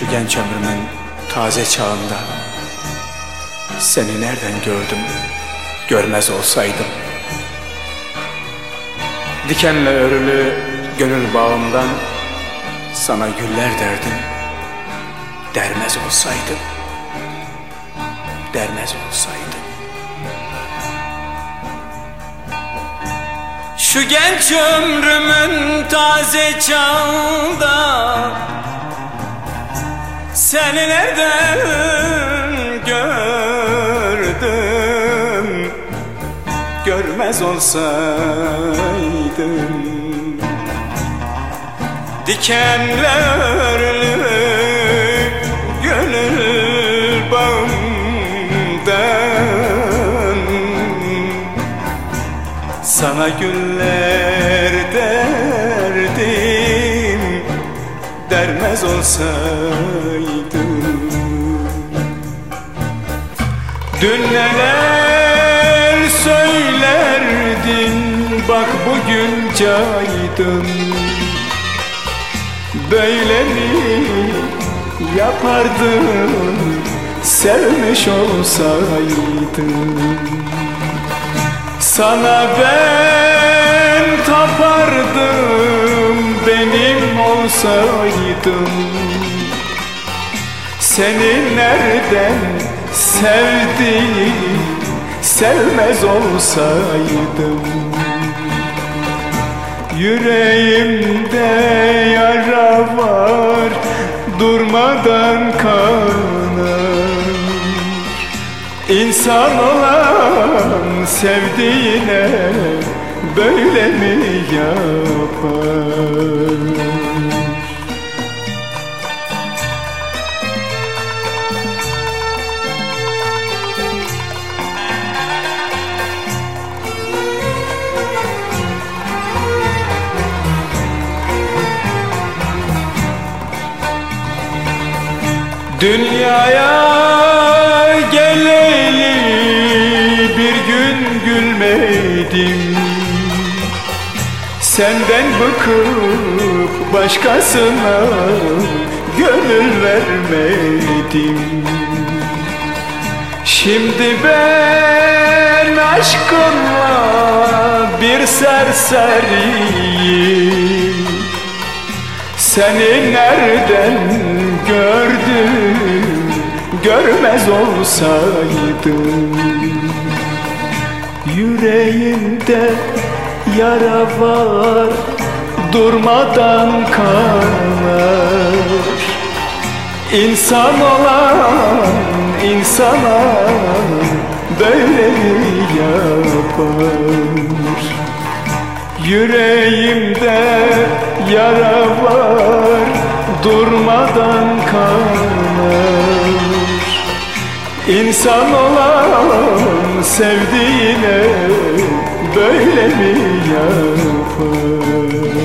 Şu genç ömrümün taze çağında Seni nereden gördüm görmez olsaydım. Dikenle örülü gönül bağımdan Sana güller derdim dermez olsaydım Dermez olsaydım. Şu genç ömrümün taze çağında Seni nereden gördüm? Görmez olsaydım. Dikenlerli gönül bağımdan. Sana güller derdim Dermez olsaydım Dün neler söylerdin Bak bugün caydın. Böyle mi yapardın Sevmiş olsaydın? Sana ben tapardım Benim olsaydın Seni nereden sevdim Sevmez olsaydım. Yüreğimde yara var Durmadan kanar İnsan olan sevdiğine Böyle mi yapar Dünyaya geleli bir gün gülmedim. Senden bıkıp başkasına gönül vermedim. Şimdi ben aşkınla bir serseriyim. Seni nereden gördüm görmez olsaydım. Yüreğimde yara var durmadan kanar İnsan olan insana böyle yapar. Yüreğimde yara var durmadan kanar İnsan olan sevdiğine böyle mi yapar